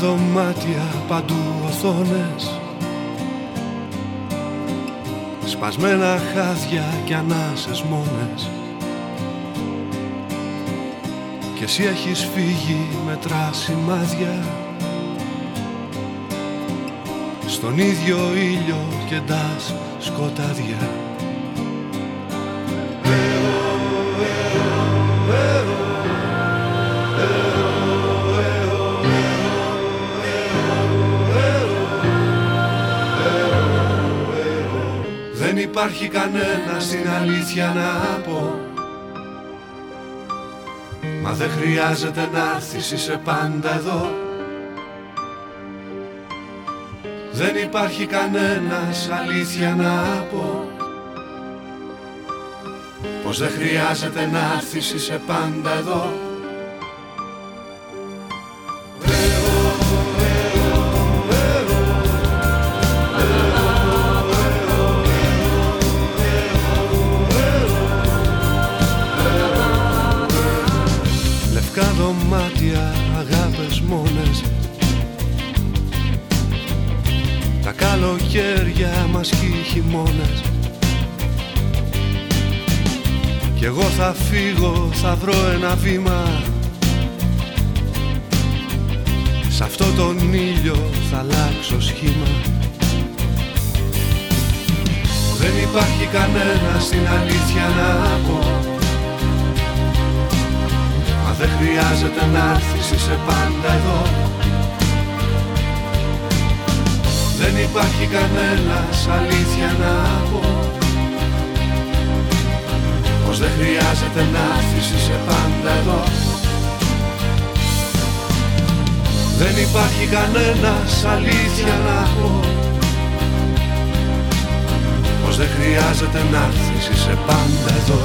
Δωμάτια παντού οθόνες. Σπασμένα χάδια και ανάσες μόνες. Και εσύ έχεις φύγει με σημάδια Στον ίδιο ήλιο και ντάς σκοτάδια υπάρχει κανένας στην αλήθεια να πω. Μα δεν χρειάζεται να έρθεις, είσαι πάντα εδώ. Δεν υπάρχει κανένας αλήθεια να πω. Πως δεν χρειάζεται να έρθεις, είσαι πάντα εδώ βήμα. Σ' αυτό τον ήλιο θα αλλάξω σχήμα. Δεν υπάρχει κανένα στην αλήθεια να πω. Μα δεν χρειάζεται να έρθεις, είσαι πάντα εδώ. Δεν υπάρχει κανένας αλήθεια να πω Πως δεν χρειάζεται να έρθεις, είσαι πάντα εδώ. Δεν υπάρχει κανένας αλήθεια να πω. Πως δεν χρειάζεται να έρθεις, είσαι πάντα εδώ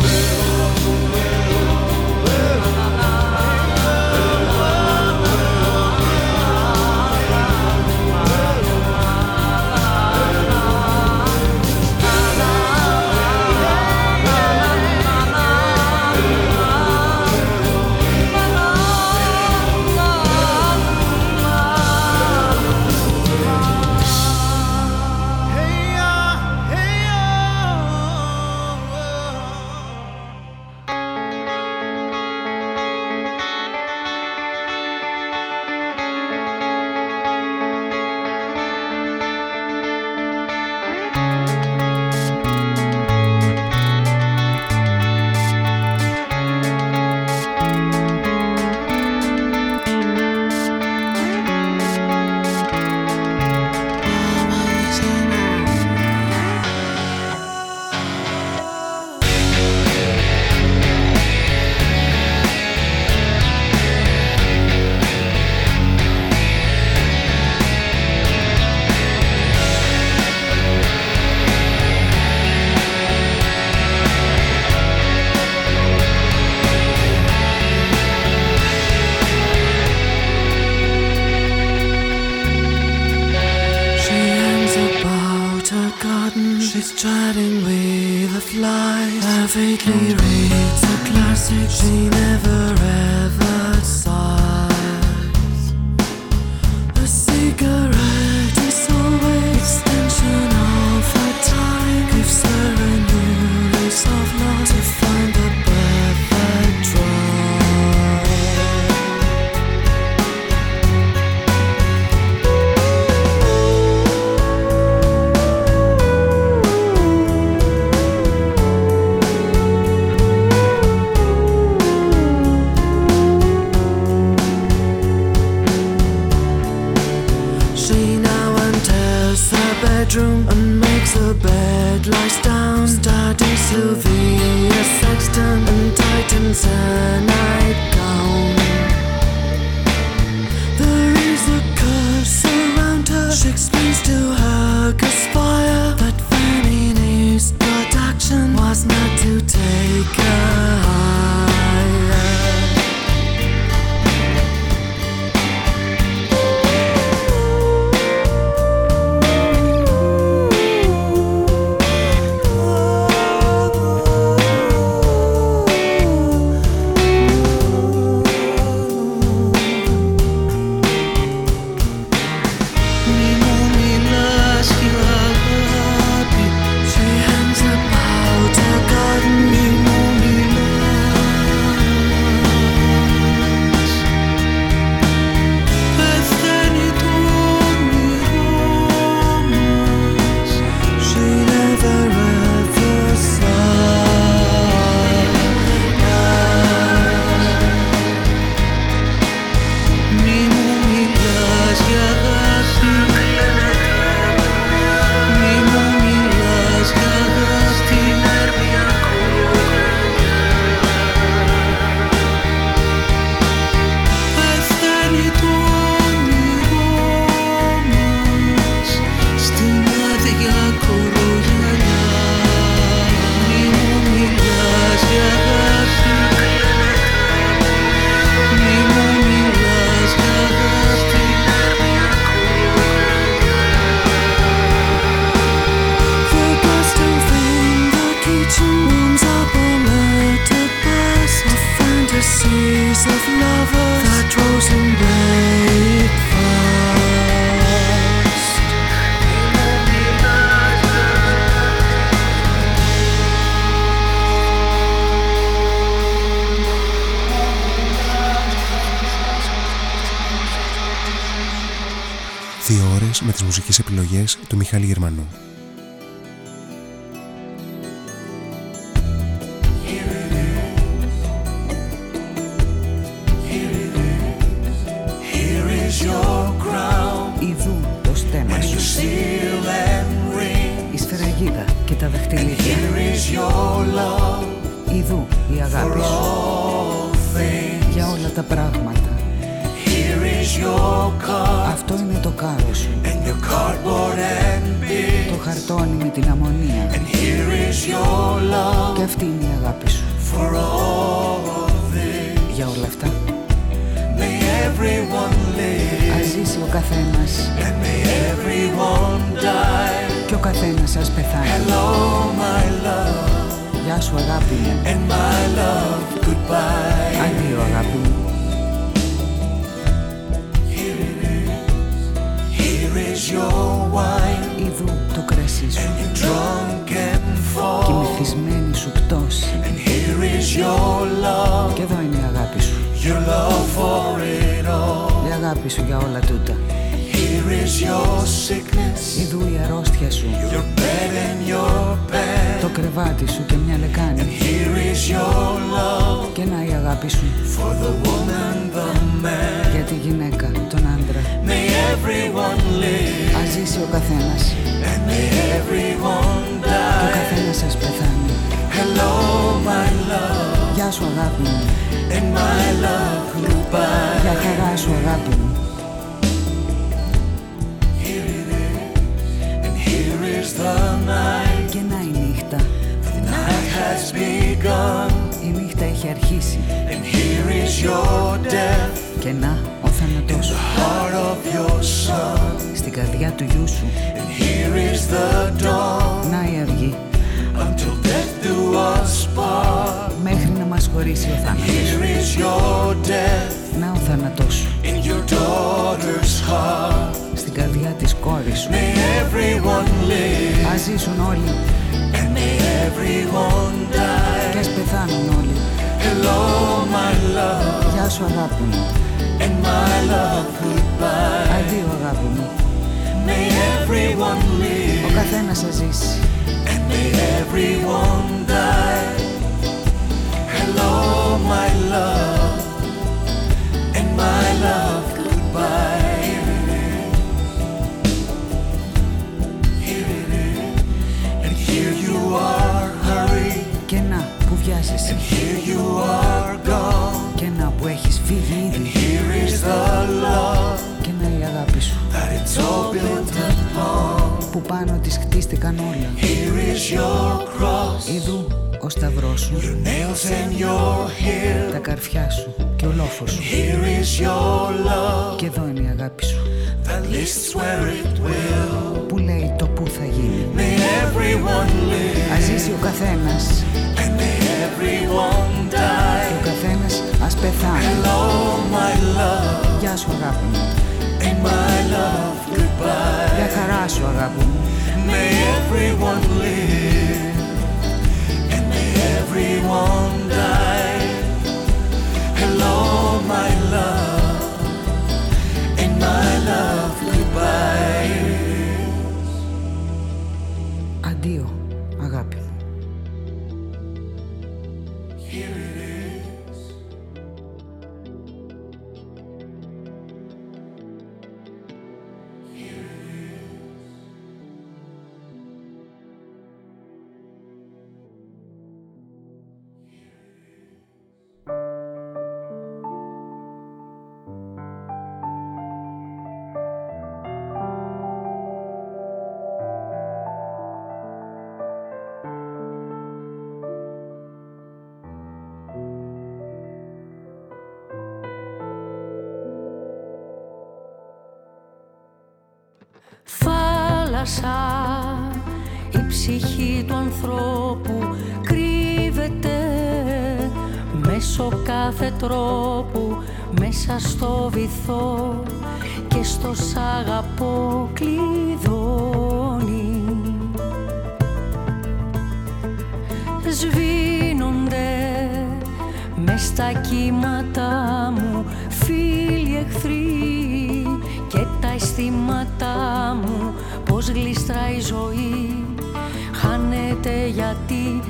του Μιχάλη Γερμανού. Σου Για τη γυναίκα, τον άντρα. Ας ζήσει ο καθένας. Και ο καθένας ας πεθάνει. Γεια σου αγάπη μου. Για χαρά σου αγάπη μου. Και να η νύχτα Η νύχτα έχει αρχίσει. Και να ο θάνατός σου. Στην καρδιά του γιού σου. Να η αυγή. Μέχρι να μας χωρίσει ο θάνατος. Να ο θάνατός σου Στην καρδιά της κόρης σου. Ας ζήσουν όλοι. Και ας πεθάνουν όλοι. Γεια σου αγάπη μου. Αντίο αγάπη μου. Ο καθένας θα ζήσει. Hello, my love, and και να που γιασες. Και να που έχεις φύγει. Και να η αγάπη σου. Που πάνω τις έκτισε κανόλια. Είναι ο σταυρός τα καρφιά σου και ο λόφος σου. Και εδώ είναι η αγάπη σου, που λέει το που θα γίνει. Ας ζήσει ο καθένας, και ο καθένας ας πεθάνει. Γεια σου αγάπη μου. Γεια χαρά σου αγάπη μου. everyone died. Hello, my love, and my love goodbye. Adiós. ανθρώπου κρύβεται μέσω κάθε τρόπου μέσα στο βυθό και στο σ' αγαπώ κλειδώνει. Σβήνονται μες στα κύματα μου φίλοι εχθροί και τα αισθήματά μου πως γλιστράει η ζωή γιατί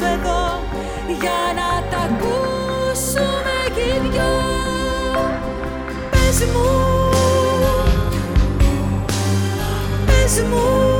είμαστε εδώ για να τα ακούσουμε κι οι δυο. Πες μου, πες μου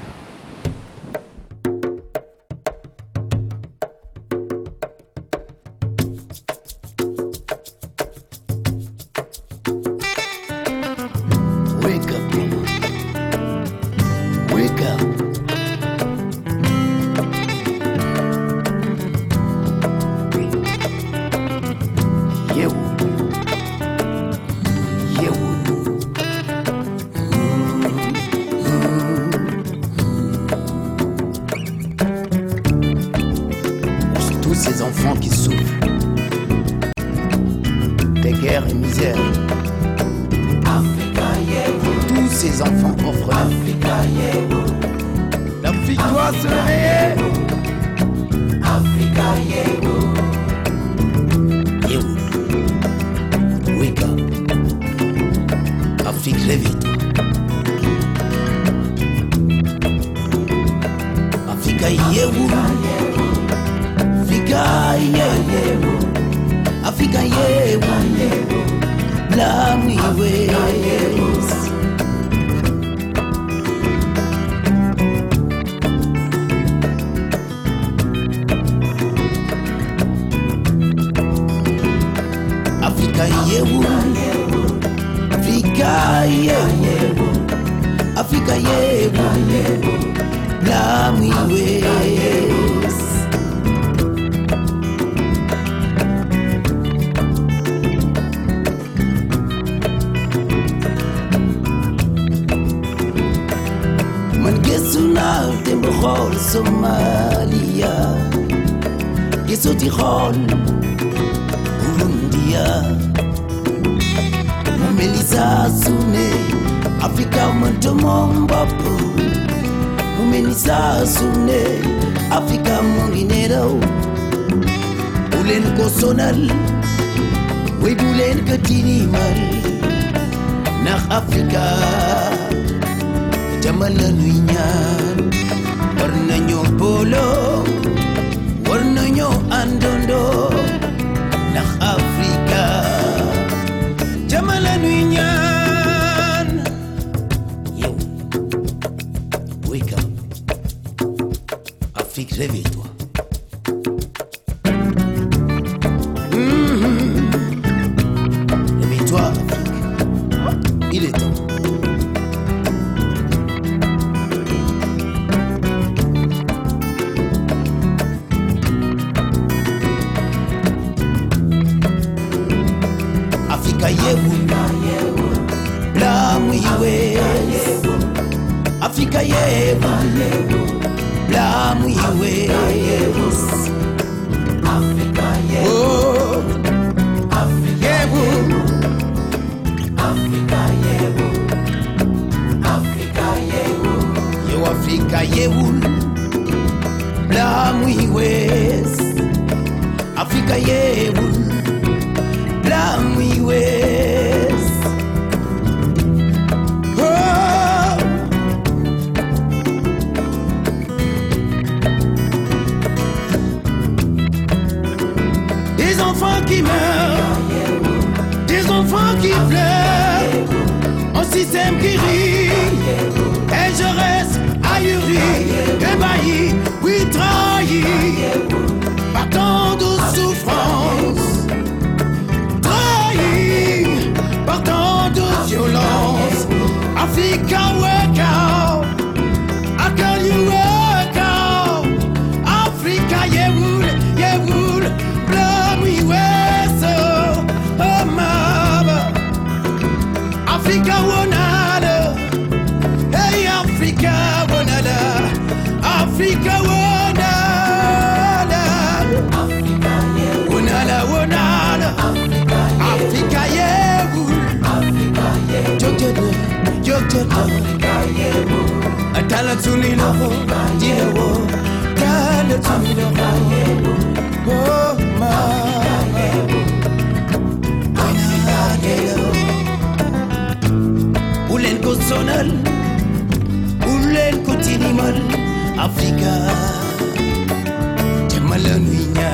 Et je reste ahuri, ébahi, oui trahi, par tant de souffrances, trahi, par tant de violence. Africa. Ah Tala tuni lovo, yewo. Tala tuni lovo, oh ma. Ulen kutsonal, ulen kutinimal, Africa. Jemalanuinya,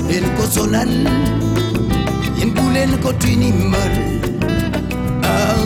ulen kutsonal, ulen kutinimal.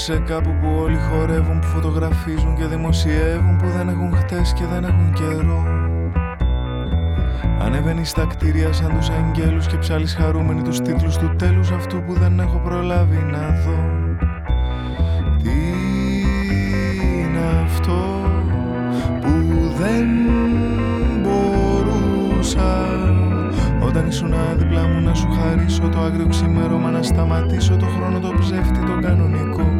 σε κάπου που όλοι χορεύουν, που φωτογραφίζουν και δημοσιεύουν Που δεν έχουν χτες και δεν έχουν καιρό. Ανεβαίνει στα κτίρια σαν τους αγγέλους και ψάλεις χαρούμενοι τους τίτλους του τέλους Αυτού που δεν έχω προλάβει να δω. Τι είναι αυτό που δεν μπορούσα όταν ήσουν δίπλα μου να σου χαρίσω το άγριο ξημέρωμα Να σταματήσω το χρόνο το ψεύτη το κανονικό;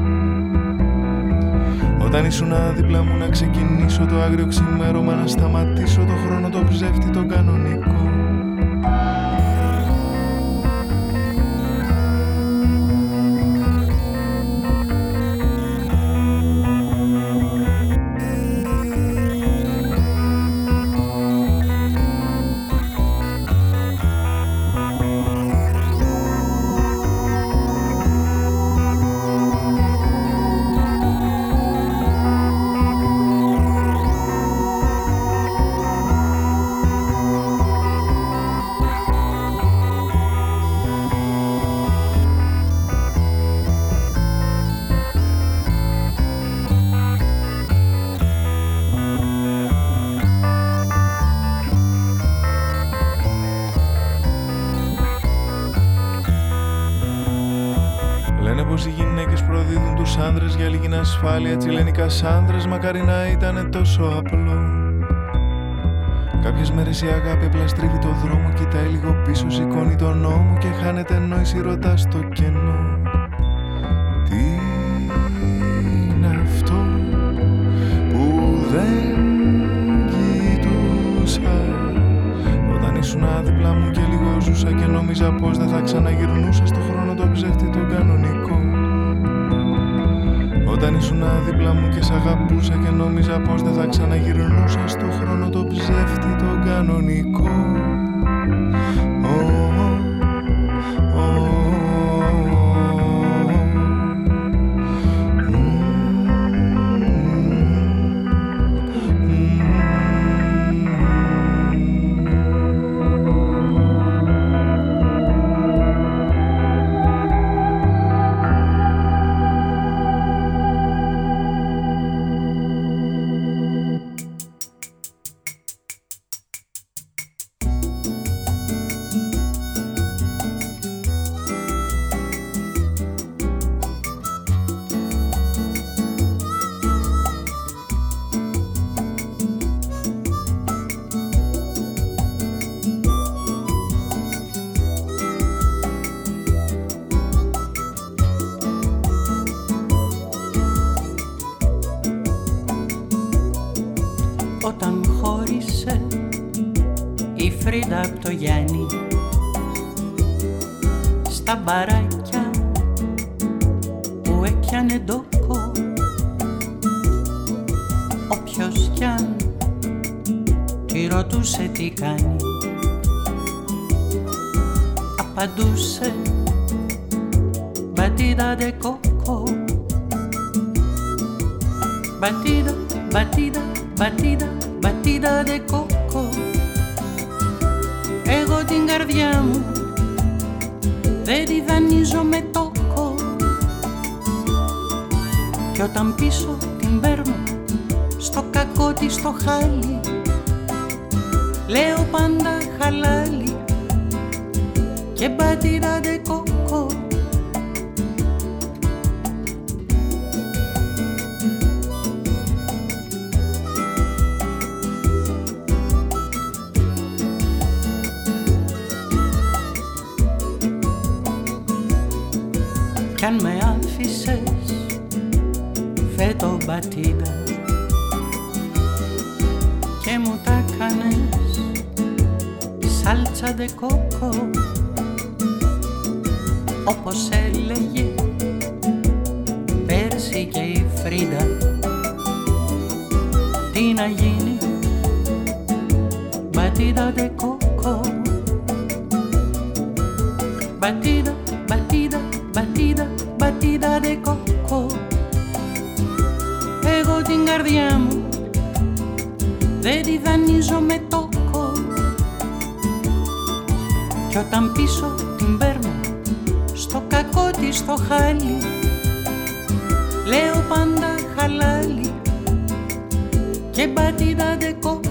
Όταν ήσουν δίπλα μου να ξεκινήσω το άγριο ξημέρωμα Να σταματήσω το χρόνο το ψεύτη το κανονικό ασφάλεια τσιλενικά άνδρες μακάρι να ήταν τόσο απλό. Κάποιες μέρες η αγάπη απλά στρίβει το δρόμο Κοιτάει λίγο πίσω, σηκώνει τον νόμο Και χάνεται νόηση ρωτάς στο κενό αν με άφησες φέτο μπατίδα. Και μου τα κάνες σάλτσα δε κόκο. Όπως έλεγε πέρσι και η Φρίντα τι να γίνει μπατίδα δε κόκο. Μπατίδα καρδιά μου. Δεν τη δανείζω με τόκο Κι όταν πίσω την παίρνω στο κακό της το χάλι. Λέω πάντα χαλάλι. Και μπατίδα de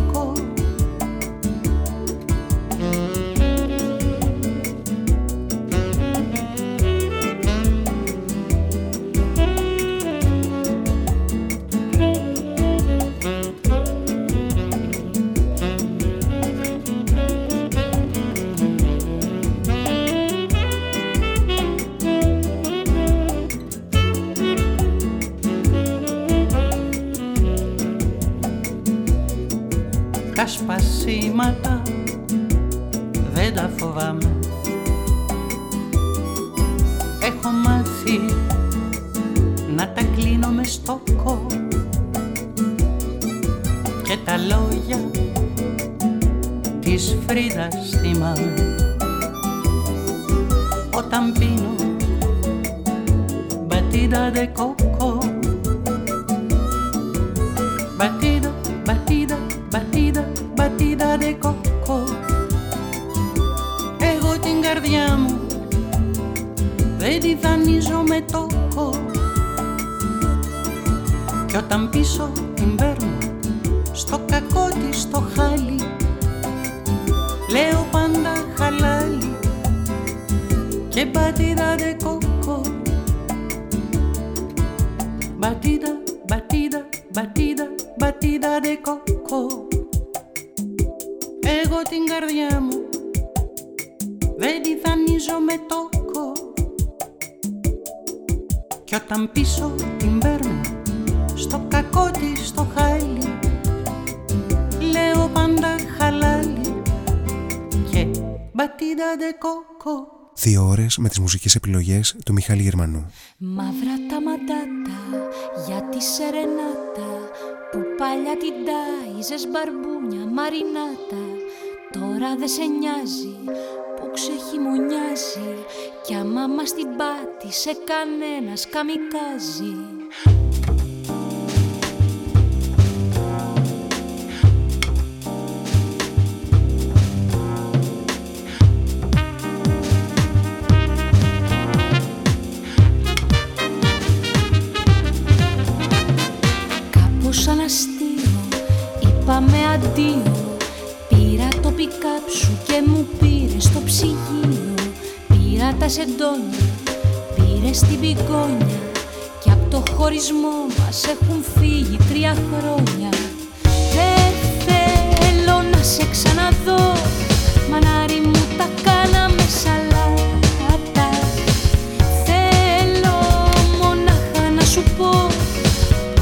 με τις μουσικές επιλογές του Μιχάλη Γερμανού. Μαύρα τα μαντάτα για τη σερενάτα που παλιά την τάιζες μπαρμπούνια μαρινάτα τώρα δε σε νοιάζει που ξεχειμονιάζει κι άμα μας την πάτησε κανένας καμικάζει είπαμε αντίο Πήρα το πικάπ σου και μου πήρες στο ψυγείο. Πήρα τα σεντόνια, πήρες την πικόνια Κι απ' το χωρισμό μας έχουν φύγει τρία χρόνια. Δεν θέλω να σε ξαναδώ Μανάρι μου τα κάναμε σαλάτα. Θέλω μονάχα να σου πω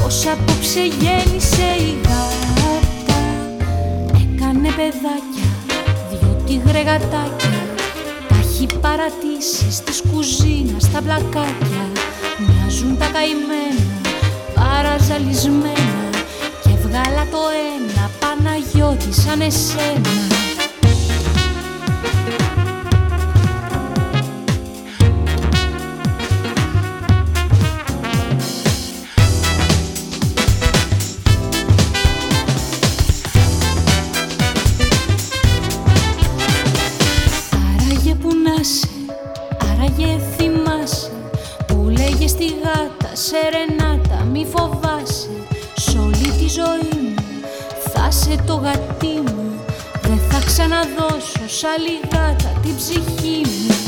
πως απόψε γέννησε η γάτα Έκανε παιδάκια, δυο τυγρεγατάκια Τα έχει παρατήσει στις κουζίνας τα μπλακάκια. Μοιάζουν τα καημένα, παραζαλισμένα Και βγάλα το ένα Παναγιώτη σαν εσένα το γατί μου. Δεν θα ξαναδώσω σ' άλλη γάτα την ψυχή μου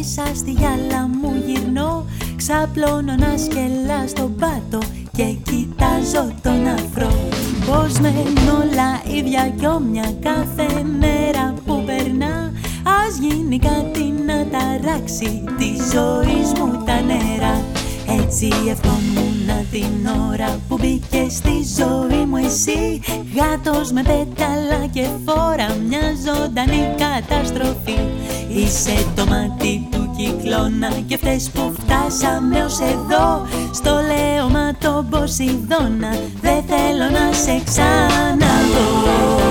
μέσα στη γυάλα μου γυρνώ. Ξαπλώνω να σκελά στον πάτο και κοιτάζω τον αφρό Πώς μένουν όλα ίδια κι όμοια κάθε μέρα που περνά. Ας γίνει κάτι να ταράξει τη ζωή μου τα νερά. Έτσι ευχόμουν την ώρα που μπήκε στη ζωή μου εσύ. Γάτος με πέταλα και φόρα μια ζωντανή καταστροφή. Είσαι το μάτι του κυκλώνα και φταίς που φτάσαμε ως εδώ. Στο λέωμα το Ποσειδώνα δεν θέλω να σε ξαναδώ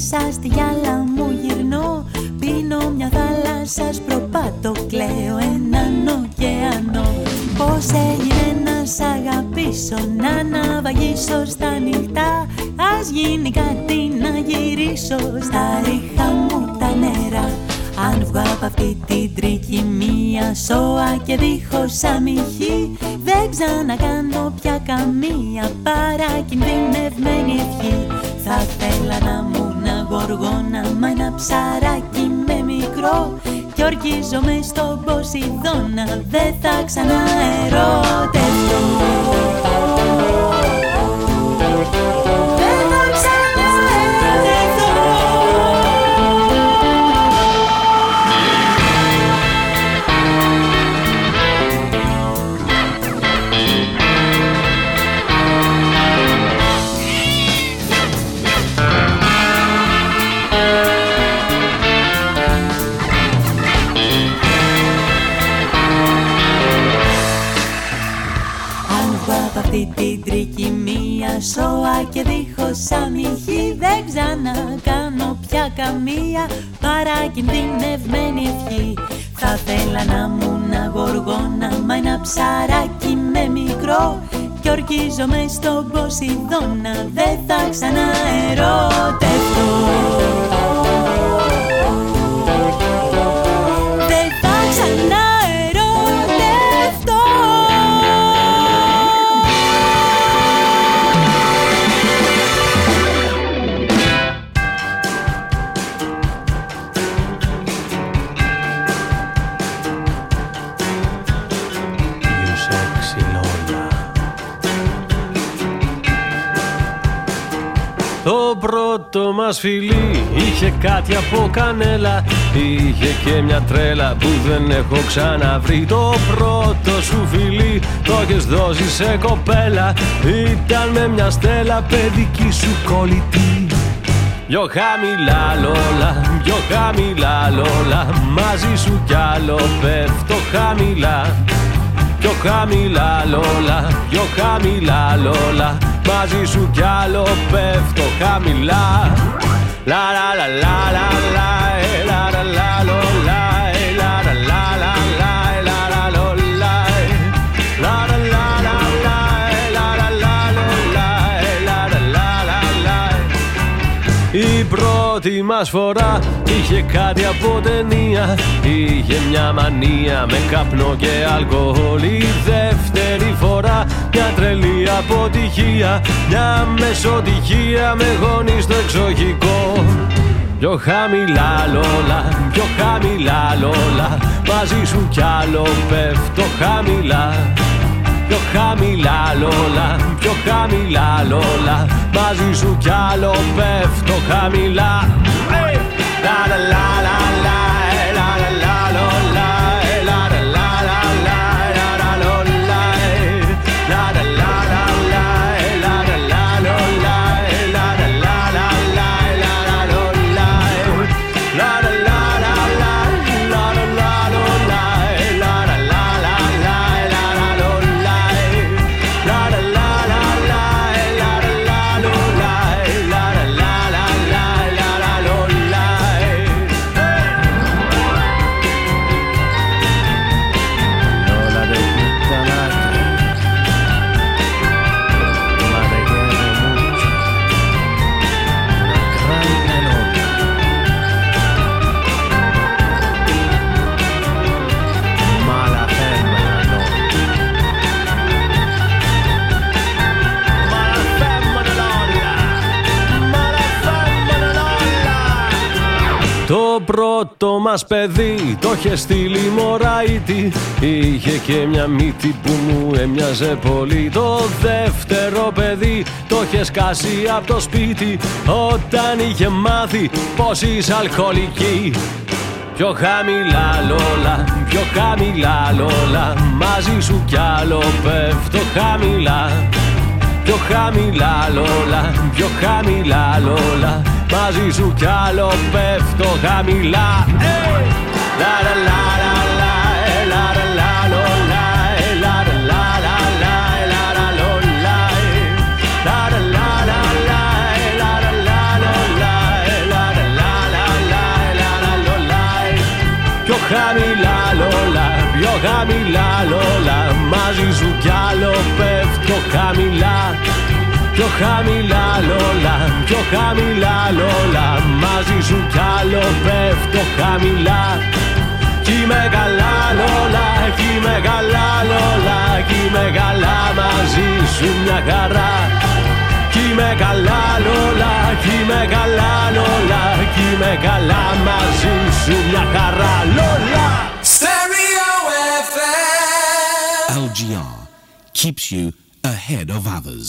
μέσα στη γυάλα μου γυρνώ. Πίνω μια θάλασσα σπροπάτω, κλαίω έναν ωκεανό. Πώς έγινε να σ' αγαπήσω, να ναυαγίσω στα νυχτά. Ας γίνει κάτι να γυρίσω στα ρίχα μου τα νερά. Αν βγω από αυτή την τρικυμία σώα και δίχως αμυχή Δεν ξανακάνω πια καμία παρακινδυνευμένη ευχή. Θα θέλα να μου να γοργόνα μα ένα ψαράκι με μικρό. Κι ορκίζομαι στον Ποσειδώνα δεν θα ξαναερωτευτώ και δίχως αμυχή Δεν ξανακάνω πια καμία παρακινδυνευμένη ευχή. Θα θέλα να μου να γοργόνα μα ένα ψαράκι με μικρό Κι ορκίζομαι στον Ποσειδώνα. Δεν θα ξαναερωτευτώ πρώτο μας φιλί. Είχε κάτι από κανέλα Είχε και μια τρέλα που δεν έχω ξαναβρει. Το πρώτο σου φιλί το έχεις δώσει σε κοπέλα. Ήταν με μια στέλα παιδική σου κολλητή. Πιο χαμηλά λόλα, πιο χαμηλά λόλα. Μαζί σου κι άλλο πέφτω χαμηλά. Πιο χαμηλά λόλα, πιο χαμηλά λόλα Μαζί σου κι άλλο πέφτω χαμηλά La la la la la la la la la πρώτη μας φορά. Είχε κάτι από ταινία Είχε μια μανία με καπνό και αλκοόλ. Η δεύτερη φορά μια τρελή αποτυχία Μια μεσοτυχία με γόνι στο εξοχικό. Πιο χαμηλά λόλα, πιο χαμηλά λόλα Μαζί σου κι άλλο πέφτω χαμηλά Πιο χαμηλά λόλα, πιο χαμηλά λόλα. Μαζί σου κι άλλο πέφτω χαμηλά. Hey! La la la la Το πρώτο μας παιδί. Το είχε στείλει μωράιτη Είχε και μια μύτη που μου έμοιαζε πολύ. Το δεύτερο παιδί το είχε σκάσει από το σπίτι. Όταν είχε μάθει πως είσαι αλκοολική. Πιο χαμηλά λόλα, πιο χαμηλά λόλα. Μαζί σου κι άλλο πέφτω χαμηλά. Πιο χαμηλά λόλα, πιο χαμηλά λόλα Μαζί σου κι άλλο πέφτω χαμηλά hey! La la la la la la la la λόλα La la la la la la la λόλα La la la la la la la la λόλα La la la la la la la λόλα Πιο χαμηλά λόλα, πιο χαμηλά λόλα Μαζί σου κι άλλο πέφτω χαμηλά Πιο χαμηλά λόλα, πιο χαμηλά λόλα. Μαζί σου κι άλλο πέφτω χαμηλά. Κι είμαι καλά λόλα, κι είμαι καλά λόλα. Κι είμαι καλά μαζί σου μια χαρά. Κι είμαι καλά λόλα, κι είμαι καλά λόλα. Κι είμαι καλά μαζί σου μια χαρά λόλα. Stereo FM LGR keeps you ahead of others.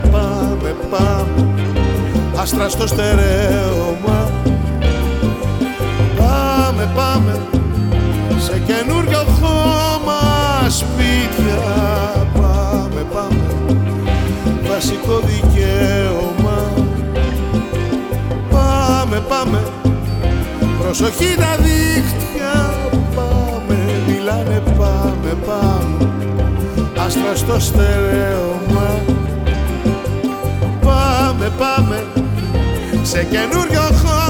πάμε, πάμε, πάμε άστρα στο στερέωμα. Πάμε, πάμε σε καινούριο χώμα σπίτια. Πάμε, πάμε βασικό δικαίωμα. Πάμε, πάμε προσοχή τα δίχτυα. Πάμε, μιλάνε, πάμε, πάμε άστρα στο στερέωμα πάμε, πάμε σε καινούριο χώρο.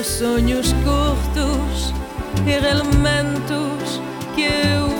os sonhos curtos e elementos que eu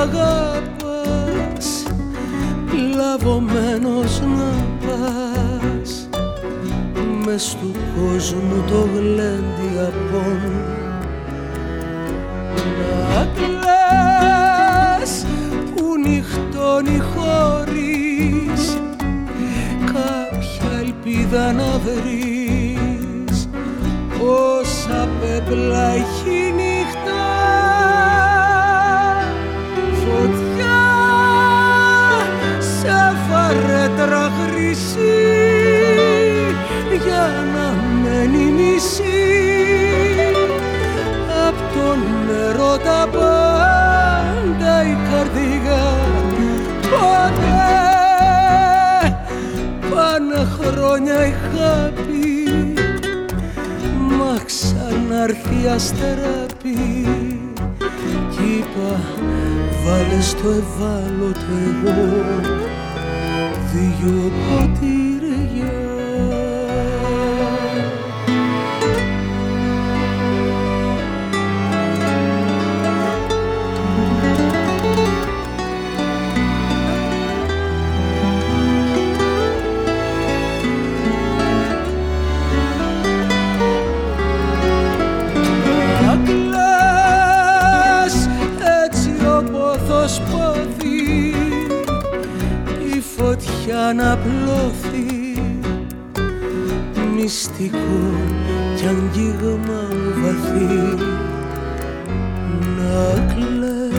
αγαπάς Λαβωμένος να πας. Μες του κόσμου το γλέντι απόν. Να κλαις που νυχτώνει χωρίς Κάποια ελπίδα να βρεις. Όσα πέπλα χρόνια η χάπη. Μα ξαναρθεί αστεράπη. Κι είπα βάλε στο ευάλωτο εγώ. Δυο ποτήρια αναπλώθη μυστικό κι αγγίγμα βαθύ. Να κλαίει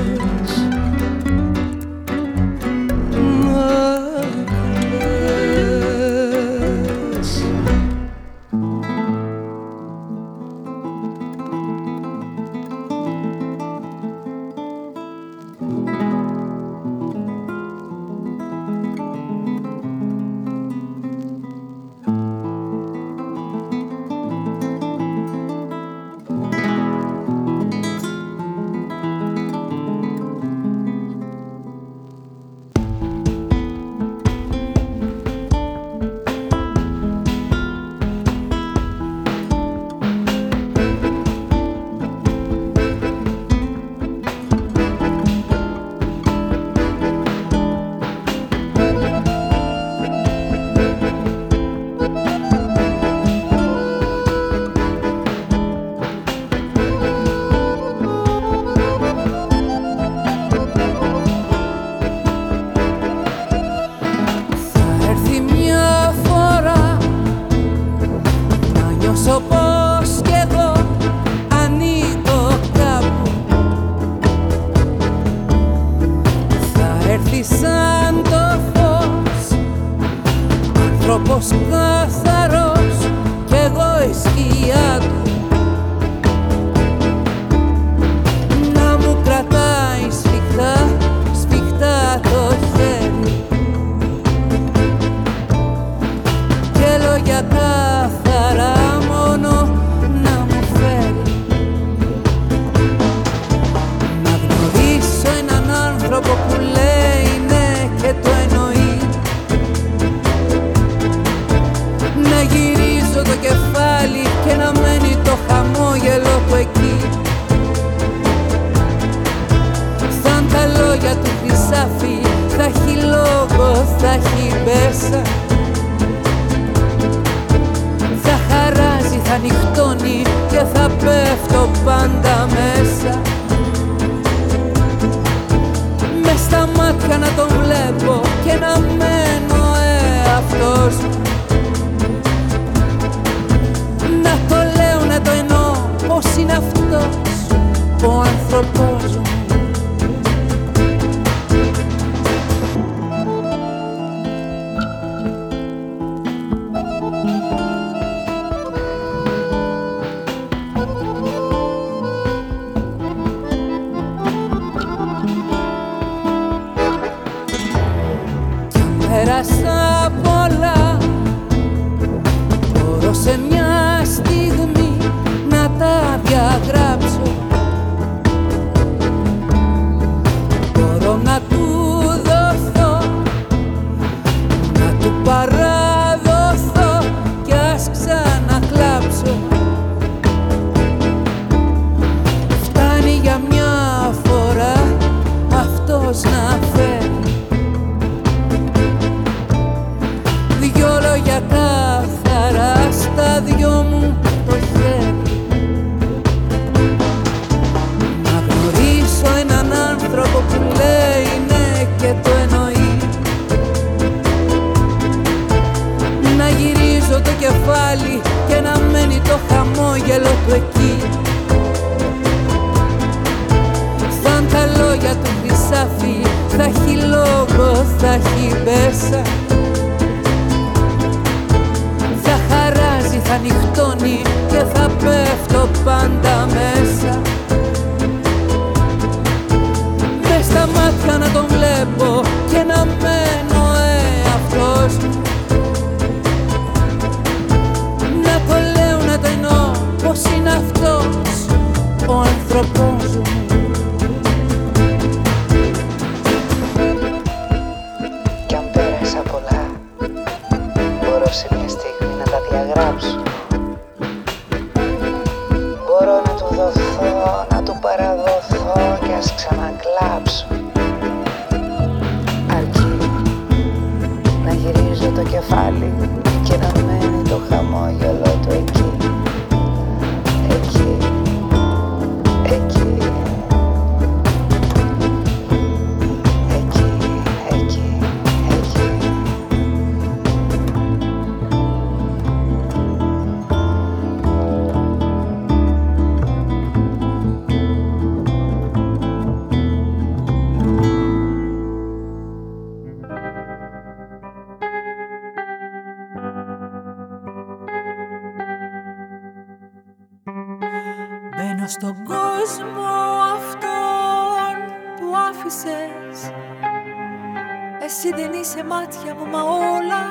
Εσύ δεν είσαι μάτια μου μα όλα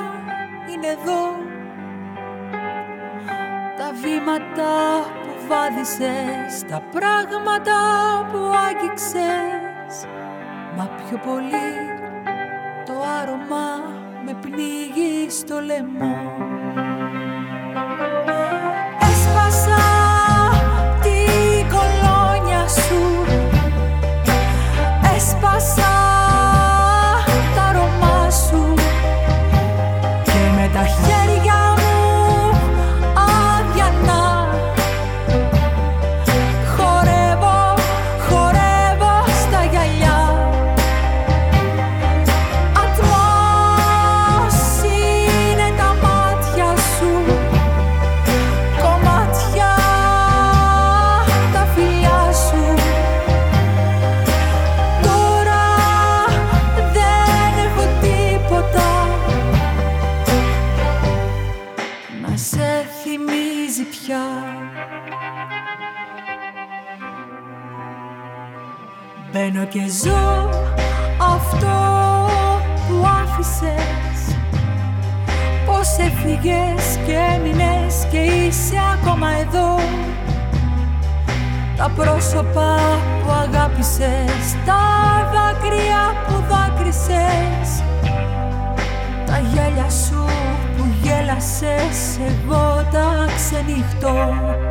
είναι εδώ. Τα βήματα που βάδισες Τα πράγματα που άγγιξες. Μα πιο πολύ το άρωμα με πνίγει στο λαιμό. και ζω αυτό που άφησες. Πώς έφυγες και έμεινες και είσαι ακόμα εδώ. Τα πρόσωπα που αγάπησες, τα δάκρυα που δάκρυσες. Τα γέλια σου που γέλασες, εγώ τα ξενυχτώ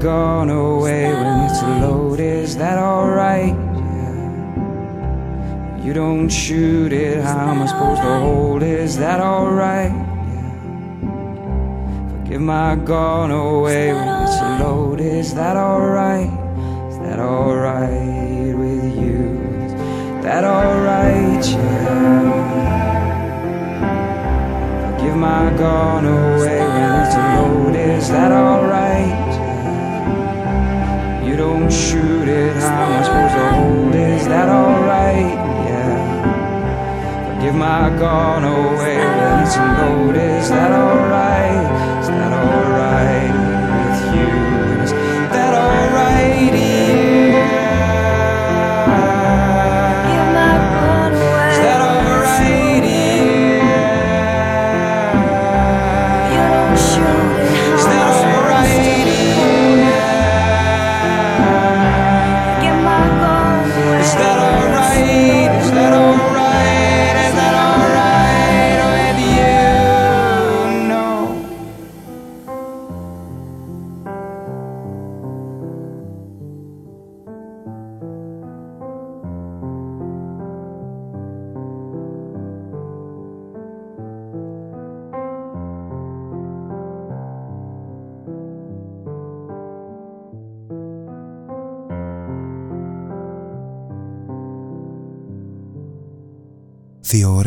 gone away when it's loaded. Is that alright? You don't shoot it, how am I supposed to hold? Is that alright? Yeah. Forgive my gone away when it's loaded. Is that alright? Is that alright with you? Is that alright? Yeah. Forgive my gone away when it's loaded. Is that alright? I much goes on, is that alright? Yeah. Give my gun away, let it load, is that alright?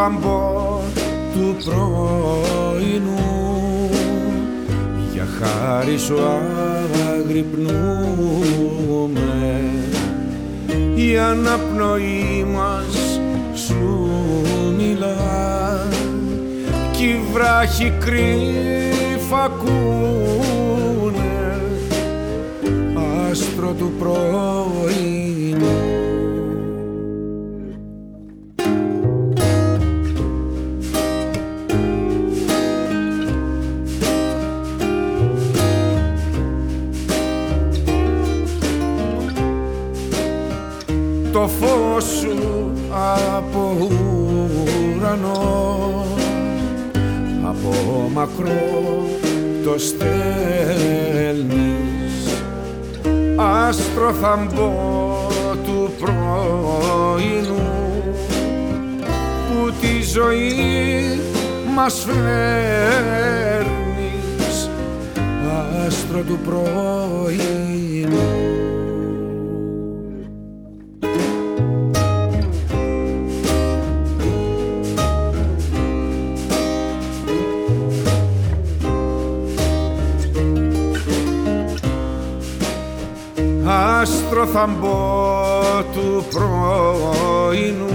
Θα μπω του πρωινού. Για χάρη σου αγρυπνούμε. Η αναπνοή μας σου μιλά. Κι οι βράχοι κρύφα ουρανό. Από μακρό το στέλνεις. Άστρο θαμπό του πρωινού που τη ζωή μας φέρνεις. Άστρο του πρωινού άστρο θαμπό του πρωινού.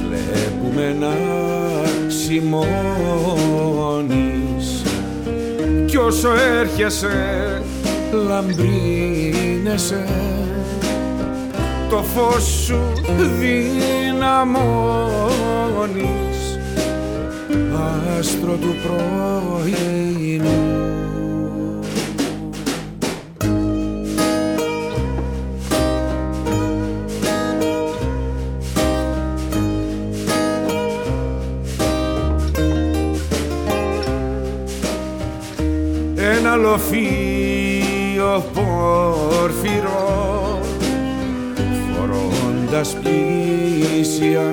Βλέπουμε να ξημώνεις κι όσο έρχεσαι λαμπρίνεσαι το φως σου δυναμώνεις άστρο του πρωινού αλοφείο πόρφυρο φορώντας πλησιάζεις.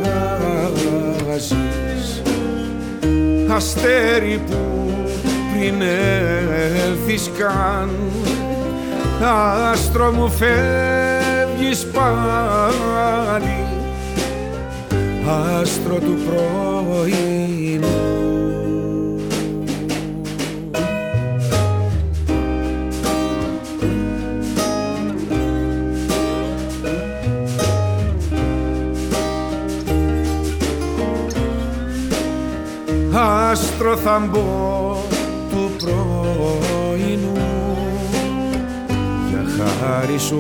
Αστέρι που πριν έλθεις καν άστρο μου φεύγεις πάλι. Άστρο του πρωινού άστρο θαμπό του πρωινού. Για χάρη σου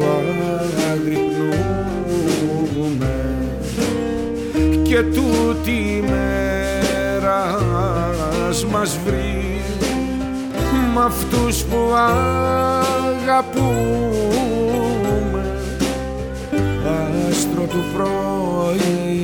αγρυπνούμε και τούτη η μέρα μας βρει μ' αυτούς που αγαπούμε. Άστρο του πρωινού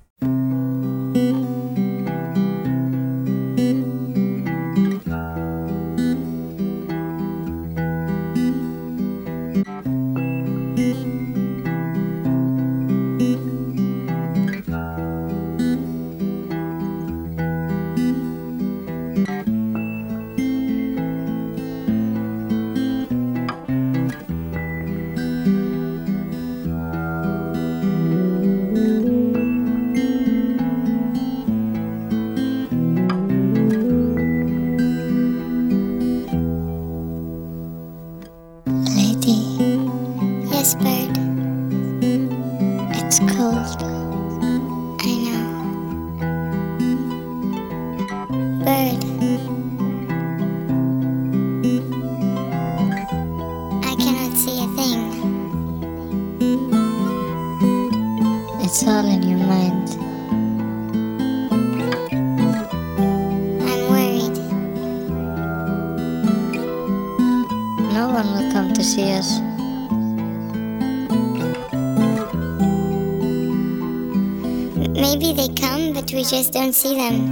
see them.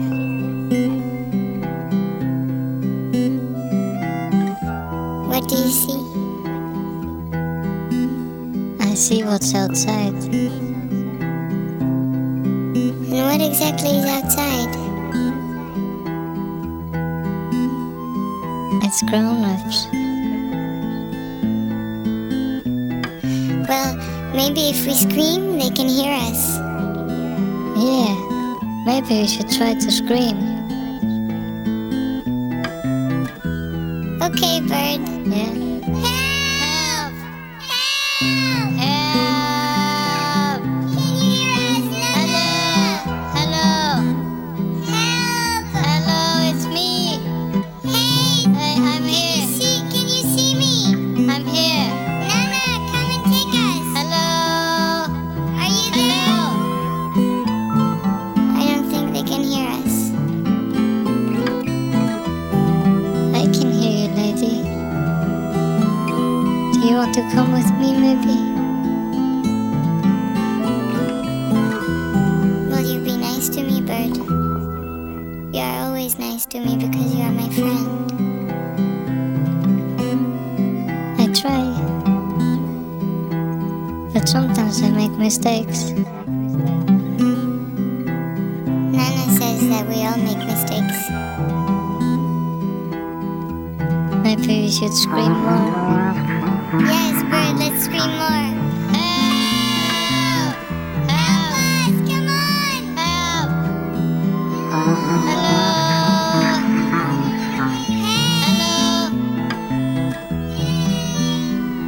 Hello!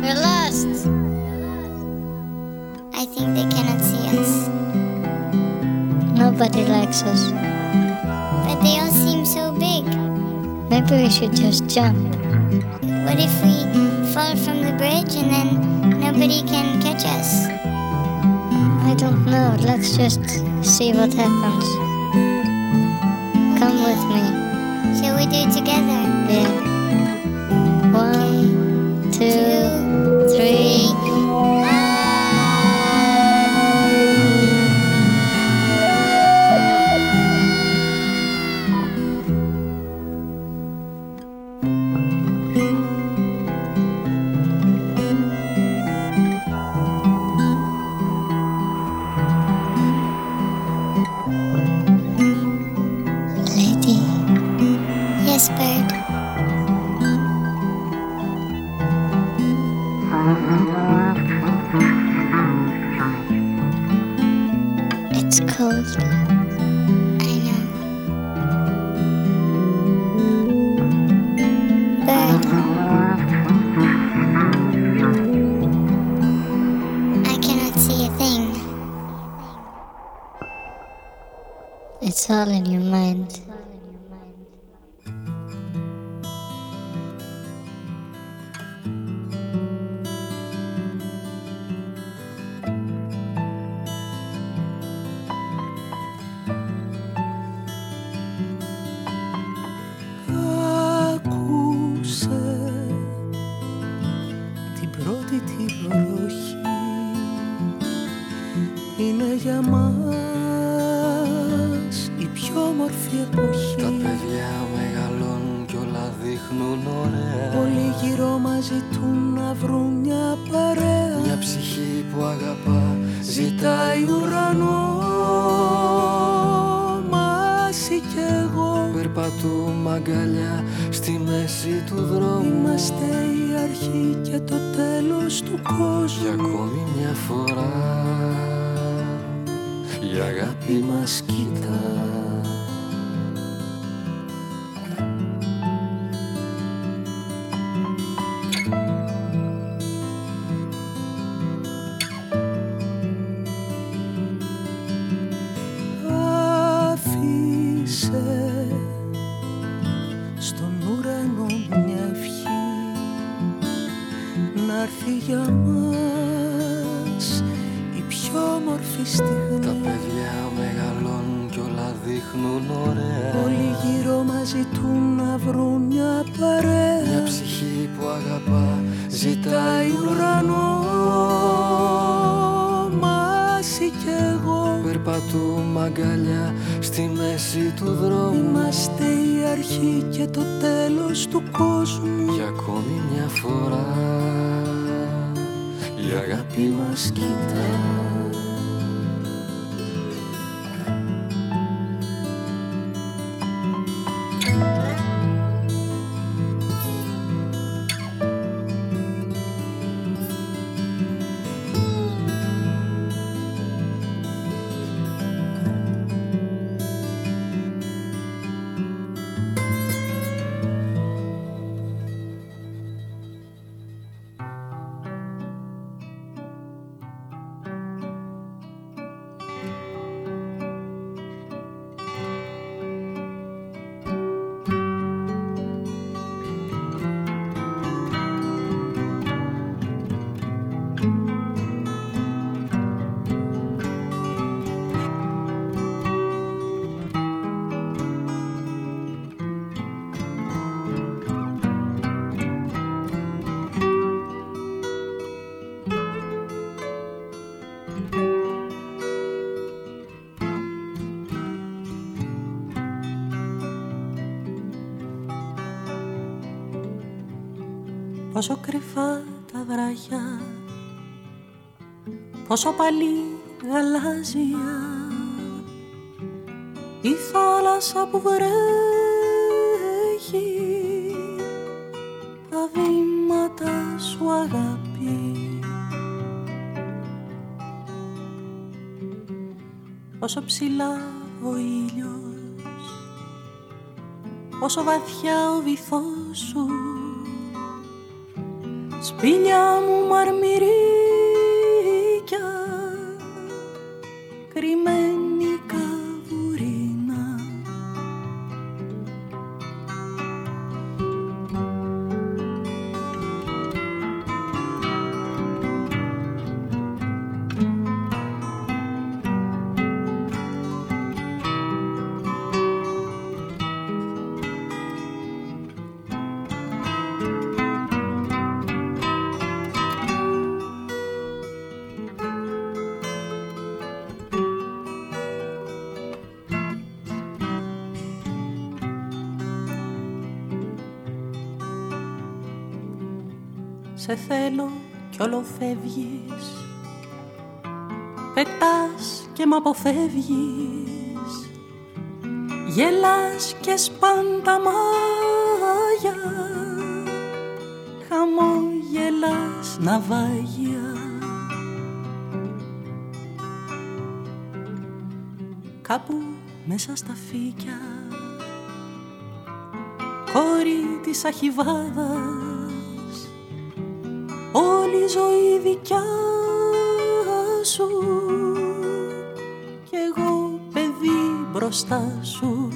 We're lost! I think they cannot see us. Nobody likes us. But they all seem so big. Maybe we should just jump. What if we fall from the bridge and then nobody can catch us? I don't know. Let's just see what happens. Come with me. Shall we do it together? Yeah. πόσο κρυφά τα βράχια πόσο πάλι γαλάζια. Η θάλασσα που βρέχει τα βήματα σου αγάπη. Πόσο ψηλά ο ήλιος πόσο βαθιά ο βυθός σου Pieņēmumu ar mirību. σε θέλω κι όλο φεύγεις. Πετάς και μ' αποφεύγεις. Γελάς και σπάντα μάγια. Χαμόγελας ναυάγια. Κάπου μέσα στα φύκια Κόρη της αχιβάδας δικιά σου. Και εγώ παιδί μπροστά σου.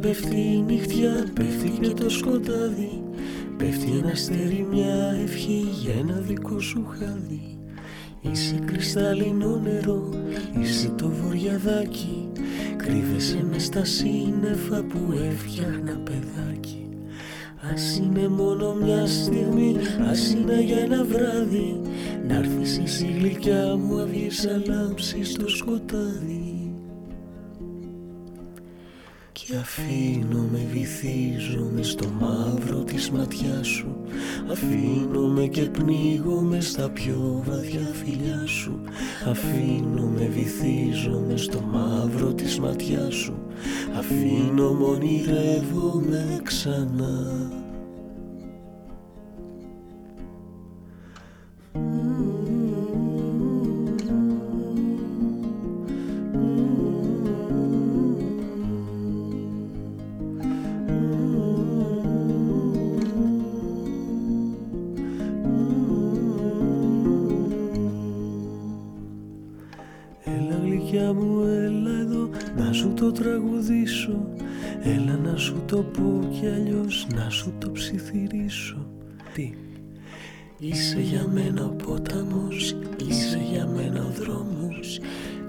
Πέφτει η νυχτιά Πέφτει και το σκοτάδι. Πέφτει ένα αστέρι μια ευχή Για ένα δικό σου χάδι. Είσαι κρυσταλλινό νερό Είσαι το βοριαδάκι. Κρύβεσαι με στα σύννεφα Που έφτιαχνα παιδάκι. Ας είναι μόνο μια στιγμή Ας είναι για ένα βράδυ. Να'ρθεις εσύ γλυκιά μου Αυγείς λάμψη στο σκοτάδι αφήνω με βυθίζομαι στο μαύρο της ματιάς σου. Αφήνω με και πνίγομαι στα πιο βαθιά φιλιά σου. Αφήνω με βυθίζομαι στο μαύρο της ματιάς σου. Αφήνω μονηρεύομαι ξανά Είσαι για μένα ο πόταμος, είσαι για μένα ο δρόμος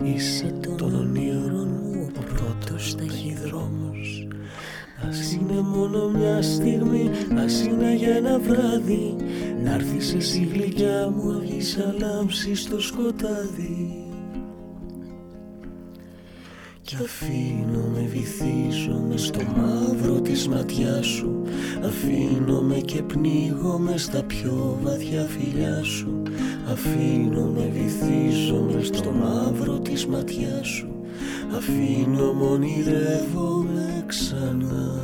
Είσαι των ονείρων μου ο πρώτος ταχυδρόμος Ας είναι μόνο μια στιγμή, ας είναι για ένα βράδυ Να'ρθεις εσύ γλυκιά μου, αυγής αλάμψη στο σκοτάδι κι αφήνω με βυθίζομαι στο μαύρο της ματιάς σου. Αφήνω με και πνίγομαι στα πιο βαθιά φιλιά σου. Αφήνω με βυθίζομαι στο μαύρο της ματιάς σου. Αφήνω μονιδεύομαι ξανά